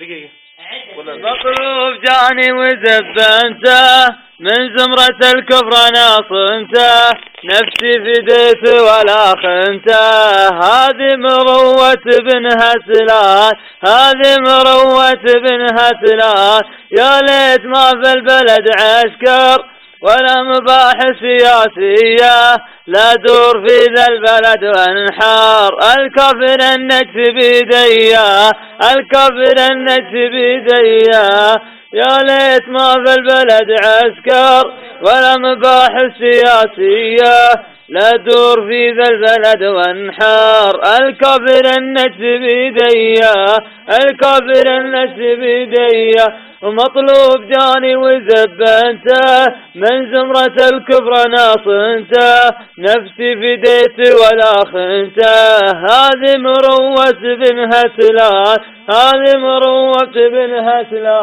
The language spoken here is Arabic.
دقيقة مطلوب جاني وزبنته من زمرة الكفر أنا صنته نفسي فديت ولا خنته. هذه مروة بنها سلال هذه مروة بنها سلال يا ليت ما في البلد عسكر ولا مباحث سياسية لا دور في ذا البلد وانحار. الكفر النجس بيديا الكفر النجس بيديا. يا ليت ما في البلد عسكر ولا مباحث سياسية. لا دور في البلد وانحار الكفر النجس بيديا الكفر النجس بيديا. ومطلوب جاني وزبنته من زمرة الكفر ناصنته نفسي فديت ولا خنته هذه مروة بن هسلان هذه مروة بن هسلان